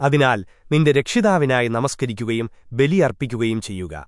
അതിനാൽ നിന്റെ രക്ഷിതാവിനായി നമസ്കരിക്കുകയും ബലിയർപ്പിക്കുകയും ചെയ്യുക.